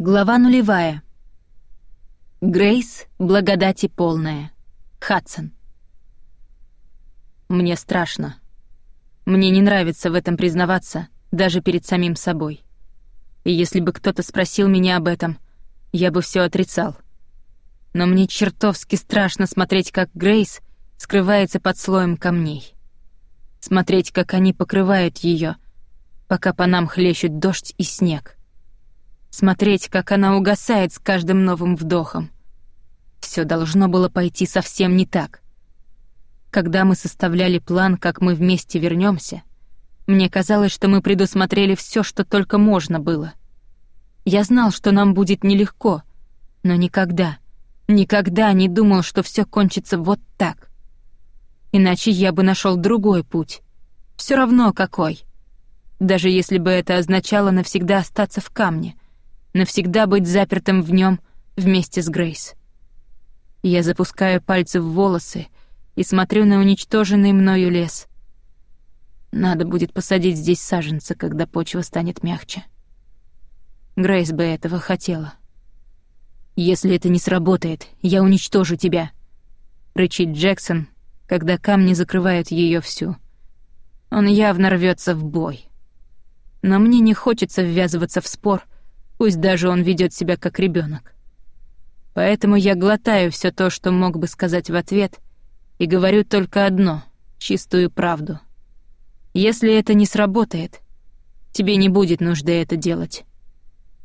Глава нулевая. Грейс, благодати полная. Хадсон. Мне страшно. Мне не нравится в этом признаваться, даже перед самим собой. И если бы кто-то спросил меня об этом, я бы все отрицал. Но мне чертовски страшно смотреть, как Грейс скрывается под слоем камней. Смотреть, как они покрывают ее, пока по нам хлещут дождь и снег смотреть, как она угасает с каждым новым вдохом. Все должно было пойти совсем не так. Когда мы составляли план, как мы вместе вернемся, мне казалось, что мы предусмотрели все, что только можно было. Я знал, что нам будет нелегко, но никогда, никогда не думал, что все кончится вот так. Иначе я бы нашел другой путь. Все равно какой. Даже если бы это означало навсегда остаться в камне — навсегда быть запертым в нем вместе с Грейс. Я запускаю пальцы в волосы и смотрю на уничтоженный мною лес. Надо будет посадить здесь саженцы, когда почва станет мягче. Грейс бы этого хотела. «Если это не сработает, я уничтожу тебя», — рычит Джексон, когда камни закрывают ее всю. Он явно рвется в бой. Но мне не хочется ввязываться в спор — пусть даже он ведет себя как ребенок. Поэтому я глотаю все то, что мог бы сказать в ответ, и говорю только одно — чистую правду. Если это не сработает, тебе не будет нужды это делать.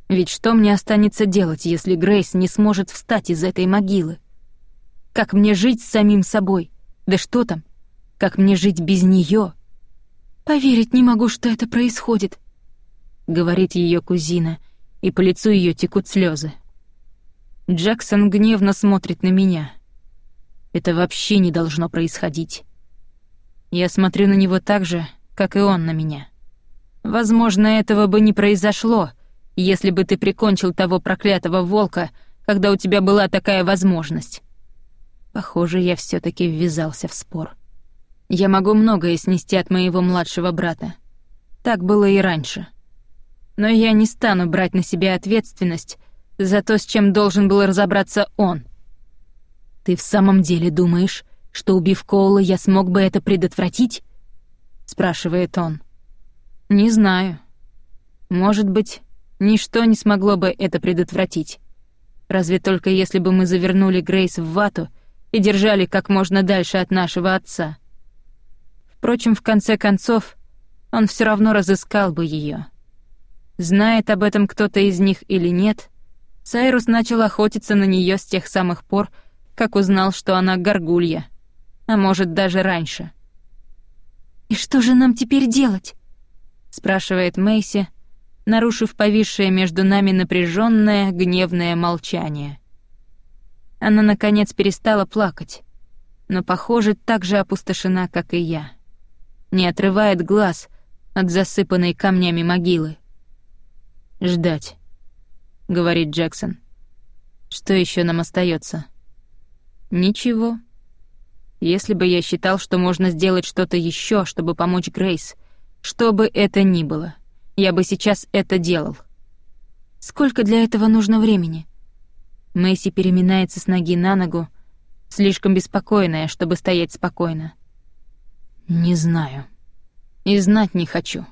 Ведь что мне останется делать, если Грейс не сможет встать из этой могилы? Как мне жить с самим собой? Да что там? Как мне жить без нее? Поверить не могу, что это происходит, говорит ее кузина — и по лицу ее текут слезы. Джексон гневно смотрит на меня. Это вообще не должно происходить. Я смотрю на него так же, как и он на меня. Возможно, этого бы не произошло, если бы ты прикончил того проклятого волка, когда у тебя была такая возможность. Похоже, я все таки ввязался в спор. Я могу многое снести от моего младшего брата. Так было и раньше но я не стану брать на себя ответственность за то, с чем должен был разобраться он. Ты в самом деле думаешь, что убив Коула, я смог бы это предотвратить? спрашивает он. Не знаю. Может быть, ничто не смогло бы это предотвратить. Разве только если бы мы завернули Грейс в вату и держали как можно дальше от нашего отца. Впрочем, в конце концов, он все равно разыскал бы ее. Знает об этом кто-то из них или нет, Сайрус начал охотиться на нее с тех самых пор, как узнал, что она горгулья. А может, даже раньше. «И что же нам теперь делать?» — спрашивает Мэйси, нарушив повисшее между нами напряженное, гневное молчание. Она, наконец, перестала плакать, но, похоже, так же опустошена, как и я. Не отрывает глаз от засыпанной камнями могилы. «Ждать», — говорит Джексон. «Что еще нам остается? «Ничего. Если бы я считал, что можно сделать что-то еще, чтобы помочь Грейс, что бы это ни было, я бы сейчас это делал». «Сколько для этого нужно времени?» Мэйси переминается с ноги на ногу, слишком беспокойная, чтобы стоять спокойно. «Не знаю. И знать не хочу».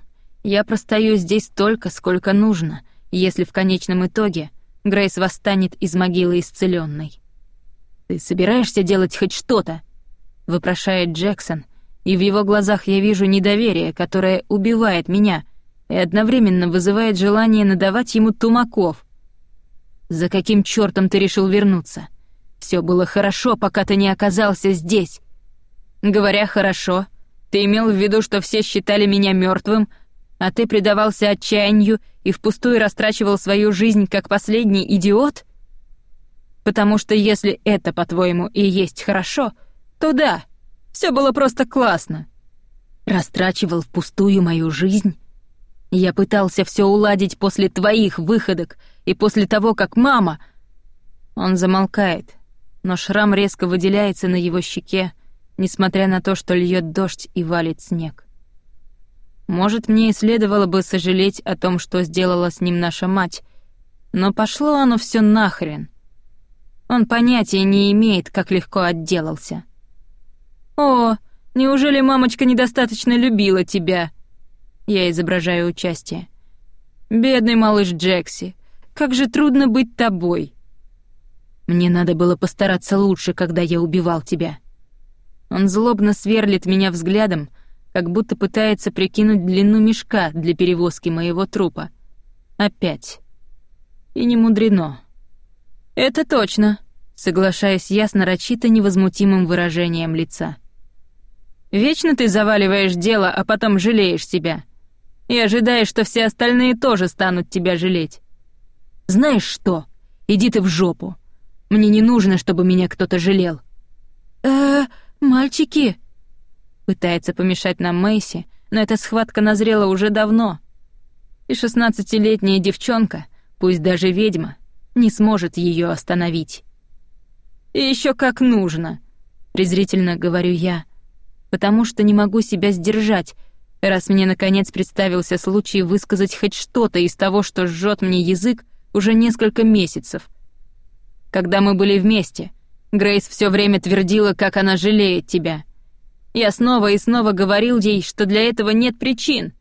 Я простою здесь столько, сколько нужно, если в конечном итоге Грейс восстанет из могилы исцеленной. «Ты собираешься делать хоть что-то?» — вопрошает Джексон, и в его глазах я вижу недоверие, которое убивает меня и одновременно вызывает желание надавать ему тумаков. «За каким чёртом ты решил вернуться? Все было хорошо, пока ты не оказался здесь». Говоря «хорошо», ты имел в виду, что все считали меня мертвым, а ты предавался отчаянию и впустую растрачивал свою жизнь как последний идиот? Потому что если это, по-твоему, и есть хорошо, то да, все было просто классно. Растрачивал впустую мою жизнь? Я пытался все уладить после твоих выходок и после того, как мама... Он замолкает, но шрам резко выделяется на его щеке, несмотря на то, что льет дождь и валит снег. Может, мне и следовало бы сожалеть о том, что сделала с ним наша мать, Но пошло оно все нахрен. Он понятия не имеет, как легко отделался. «О, неужели мамочка недостаточно любила тебя?» Я изображаю участие. «Бедный малыш Джекси, как же трудно быть тобой!» «Мне надо было постараться лучше, когда я убивал тебя». Он злобно сверлит меня взглядом, как будто пытается прикинуть длину мешка для перевозки моего трупа. Опять. И не мудрено. «Это точно», — соглашаясь я с нарочито невозмутимым выражением лица. «Вечно ты заваливаешь дело, а потом жалеешь себя. И ожидаешь, что все остальные тоже станут тебя жалеть. Знаешь что? Иди ты в жопу. Мне не нужно, чтобы меня кто-то жалел». «Э-э, мальчики», Пытается помешать нам Мэйси, но эта схватка назрела уже давно. И шестнадцатилетняя девчонка, пусть даже ведьма, не сможет ее остановить. «И еще как нужно», — презрительно говорю я, потому что не могу себя сдержать, раз мне наконец представился случай высказать хоть что-то из того, что жжет мне язык уже несколько месяцев. Когда мы были вместе, Грейс все время твердила, как она жалеет тебя — я снова и снова говорил ей, что для этого нет причин.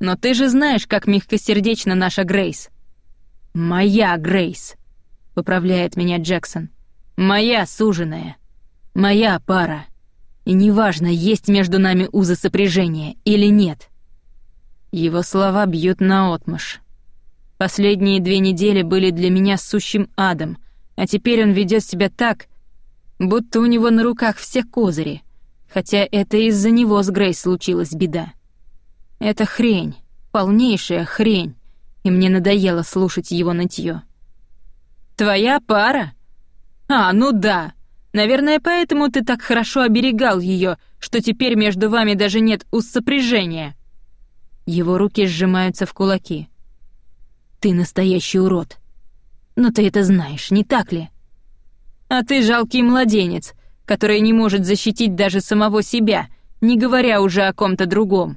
Но ты же знаешь, как мягкосердечна наша Грейс. Моя Грейс, поправляет меня Джексон. Моя суженая. Моя пара. И неважно, есть между нами узы сопряжения или нет. Его слова бьют наотмашь. Последние две недели были для меня сущим адом, а теперь он ведет себя так, будто у него на руках все козыри — Хотя это из-за него с Грейс случилась беда. Это хрень, полнейшая хрень, и мне надоело слушать его нытье. «Твоя пара? А, ну да. Наверное, поэтому ты так хорошо оберегал ее, что теперь между вами даже нет уз Его руки сжимаются в кулаки. «Ты настоящий урод. Но ты это знаешь, не так ли?» «А ты жалкий младенец, который не может защитить даже самого себя, не говоря уже о ком-то другом.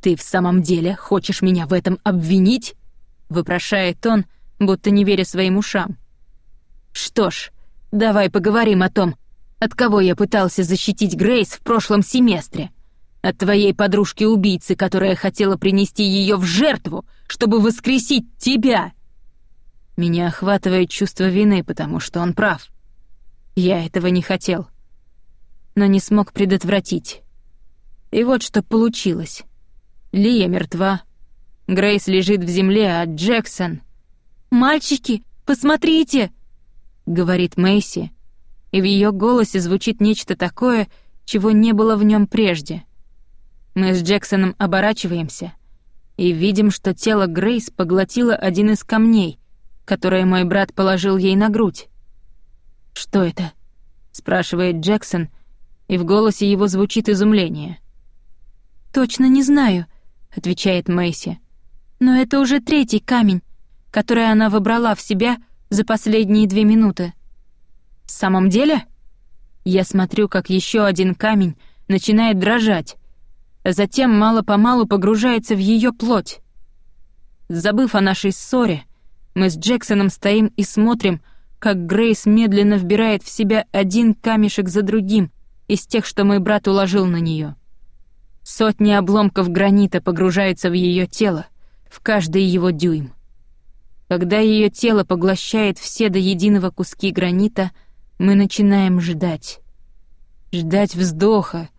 «Ты в самом деле хочешь меня в этом обвинить?» — вопрошает он, будто не веря своим ушам. «Что ж, давай поговорим о том, от кого я пытался защитить Грейс в прошлом семестре. От твоей подружки-убийцы, которая хотела принести ее в жертву, чтобы воскресить тебя!» Меня охватывает чувство вины, потому что он прав. Я этого не хотел, но не смог предотвратить. И вот что получилось. Лия мертва. Грейс лежит в земле, а Джексон... «Мальчики, посмотрите!» — говорит Мэйси, и в ее голосе звучит нечто такое, чего не было в нем прежде. Мы с Джексоном оборачиваемся и видим, что тело Грейс поглотило один из камней, которые мой брат положил ей на грудь. «Что это?» — спрашивает Джексон, и в голосе его звучит изумление. «Точно не знаю», — отвечает Мэйси. «Но это уже третий камень, который она выбрала в себя за последние две минуты». «В самом деле?» Я смотрю, как еще один камень начинает дрожать, а затем мало-помалу погружается в ее плоть. Забыв о нашей ссоре, мы с Джексоном стоим и смотрим, как Грейс медленно вбирает в себя один камешек за другим из тех, что мой брат уложил на нее. Сотни обломков гранита погружаются в ее тело, в каждый его дюйм. Когда ее тело поглощает все до единого куски гранита, мы начинаем ждать. Ждать вздоха,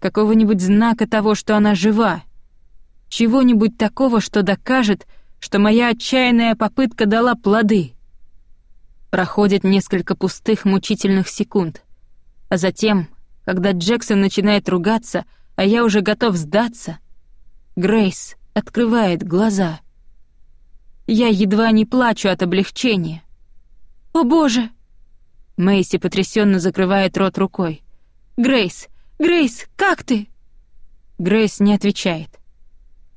какого-нибудь знака того, что она жива, чего-нибудь такого, что докажет, что моя отчаянная попытка дала плоды — Проходит несколько пустых мучительных секунд. А затем, когда Джексон начинает ругаться, а я уже готов сдаться, Грейс открывает глаза. Я едва не плачу от облегчения. «О боже!» Мэйси потрясенно закрывает рот рукой. «Грейс! Грейс, как ты?» Грейс не отвечает.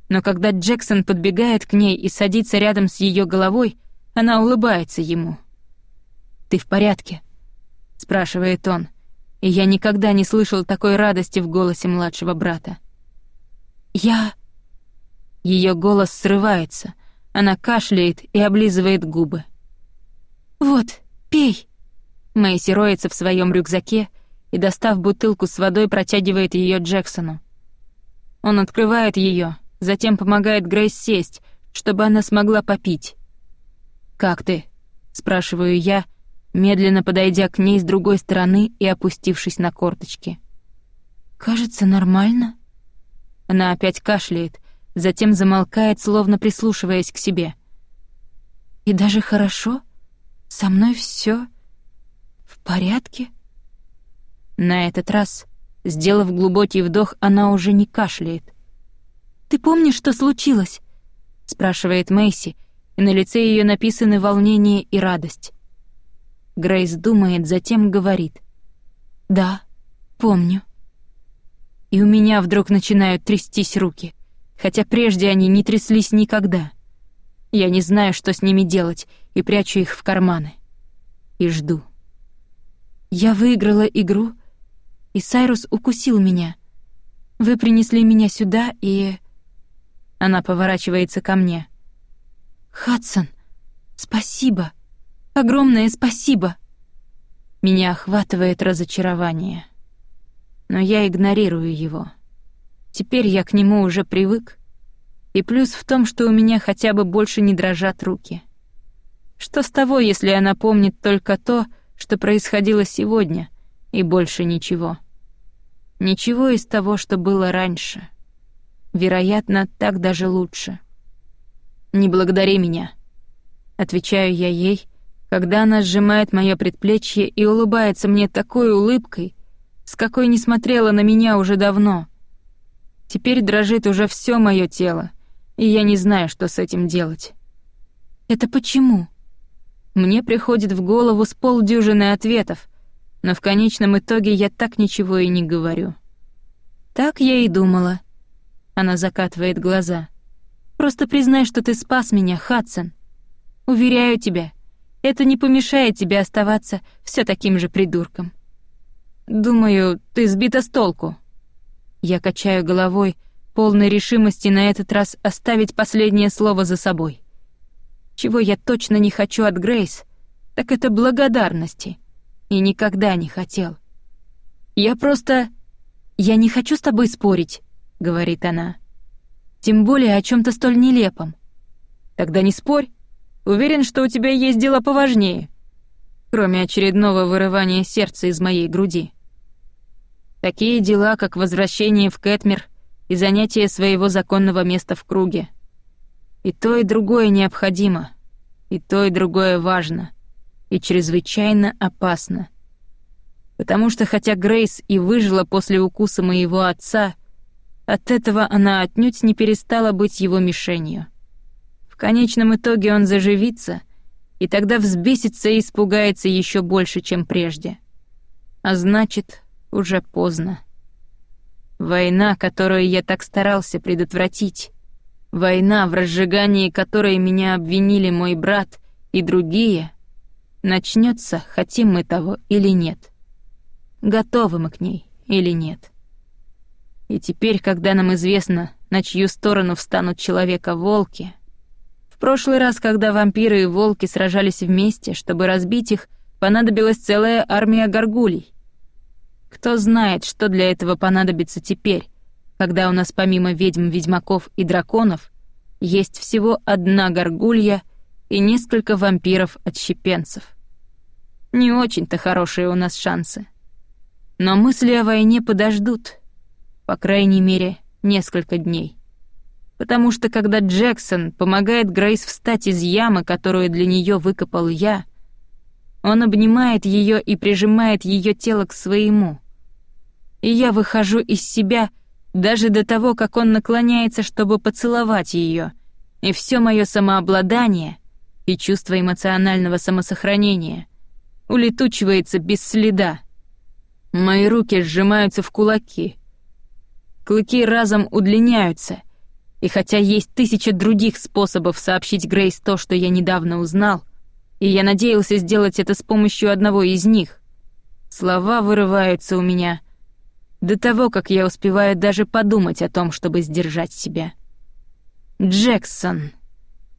Но когда Джексон подбегает к ней и садится рядом с ее головой, она улыбается ему. «Ты в порядке?» — спрашивает он, и я никогда не слышал такой радости в голосе младшего брата. «Я...» Ее голос срывается, Она кашляет и облизывает губы. «Вот, пей!» Мэйси роется в своем рюкзаке и, достав бутылку с водой, протягивает ее Джексону. Он открывает ее, затем помогает Грейс сесть, чтобы она смогла попить. «Как ты?» — спрашиваю я, медленно подойдя к ней с другой стороны и опустившись на корточки. «Кажется, нормально». Она опять кашляет, затем замолкает, словно прислушиваясь к себе. «И даже хорошо? Со мной все в порядке?» На этот раз, сделав глубокий вдох, она уже не кашляет. «Ты помнишь, что случилось?» — спрашивает Мэйси, и на лице ее написаны волнение и радость. Грейс думает, затем говорит. «Да, помню». И у меня вдруг начинают трястись руки, хотя прежде они не тряслись никогда. Я не знаю, что с ними делать, и прячу их в карманы. И жду. Я выиграла игру, и Сайрус укусил меня. Вы принесли меня сюда, и... Она поворачивается ко мне. «Хадсон, спасибо!» Огромное спасибо!» Меня охватывает разочарование. Но я игнорирую его. Теперь я к нему уже привык. И плюс в том, что у меня хотя бы больше не дрожат руки. Что с того, если она помнит только то, что происходило сегодня, и больше ничего? Ничего из того, что было раньше. Вероятно, так даже лучше. «Не благодари меня», — отвечаю я ей, когда она сжимает моё предплечье и улыбается мне такой улыбкой, с какой не смотрела на меня уже давно. Теперь дрожит уже всё моё тело, и я не знаю, что с этим делать. Это почему? Мне приходит в голову с полдюжины ответов, но в конечном итоге я так ничего и не говорю. Так я и думала. Она закатывает глаза. Просто признай, что ты спас меня, Хадсон. Уверяю тебя, это не помешает тебе оставаться все таким же придурком. Думаю, ты сбита с толку. Я качаю головой, полной решимости на этот раз оставить последнее слово за собой. Чего я точно не хочу от Грейс, так это благодарности. И никогда не хотел. Я просто... Я не хочу с тобой спорить, говорит она. Тем более о чем то столь нелепом. Тогда не спорь, Уверен, что у тебя есть дела поважнее, кроме очередного вырывания сердца из моей груди. Такие дела, как возвращение в Кэтмер и занятие своего законного места в круге. И то, и другое необходимо, и то, и другое важно, и чрезвычайно опасно. Потому что хотя Грейс и выжила после укуса моего отца, от этого она отнюдь не перестала быть его мишенью. В конечном итоге он заживится, и тогда взбесится и испугается еще больше, чем прежде. А значит, уже поздно. Война, которую я так старался предотвратить, война, в разжигании которой меня обвинили мой брат и другие, начнется, хотим мы того или нет. Готовы мы к ней или нет. И теперь, когда нам известно, на чью сторону встанут человека-волки, прошлый раз, когда вампиры и волки сражались вместе, чтобы разбить их, понадобилась целая армия горгулей. Кто знает, что для этого понадобится теперь, когда у нас помимо ведьм, ведьмаков и драконов есть всего одна горгулья и несколько вампиров-отщепенцев. Не очень-то хорошие у нас шансы. Но мысли о войне подождут, по крайней мере, несколько дней потому что когда Джексон помогает Грейс встать из ямы, которую для нее выкопал я, он обнимает ее и прижимает ее тело к своему. И я выхожу из себя даже до того, как он наклоняется, чтобы поцеловать ее, и все мое самообладание и чувство эмоционального самосохранения улетучивается без следа. Мои руки сжимаются в кулаки. Клыки разом удлиняются — и хотя есть тысяча других способов сообщить Грейс то, что я недавно узнал, и я надеялся сделать это с помощью одного из них, слова вырываются у меня до того, как я успеваю даже подумать о том, чтобы сдержать себя. Джексон.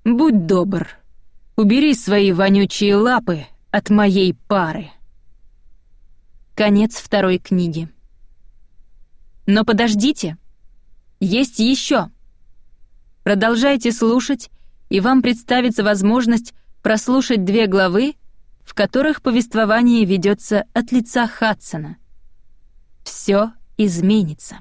Будь добр, убери свои вонючие лапы от моей пары. Конец второй книги. Но подождите, есть еще. Продолжайте слушать, и вам представится возможность прослушать две главы, в которых повествование ведется от лица Хадсона. Все изменится.